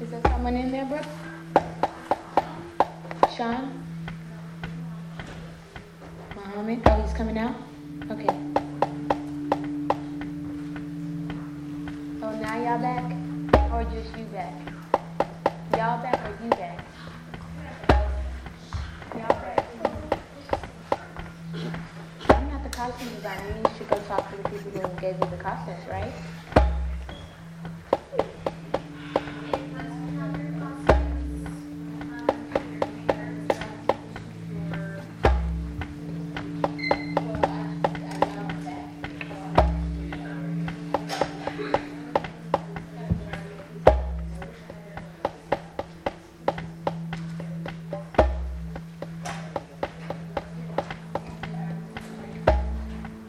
Is there someone in there, Brooke? Sean? Mohammed? Oh, he's coming out? Okay. Oh, now y'all back? Or just you back? Y'all back or you back? Y'all back. I'm not the costume designer. You should go talk to the people who gave you the costumes, right?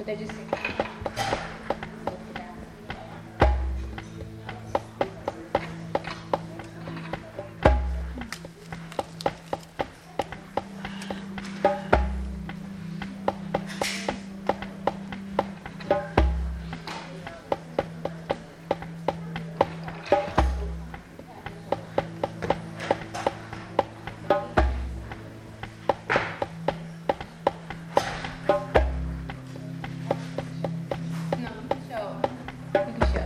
até dizer. No, you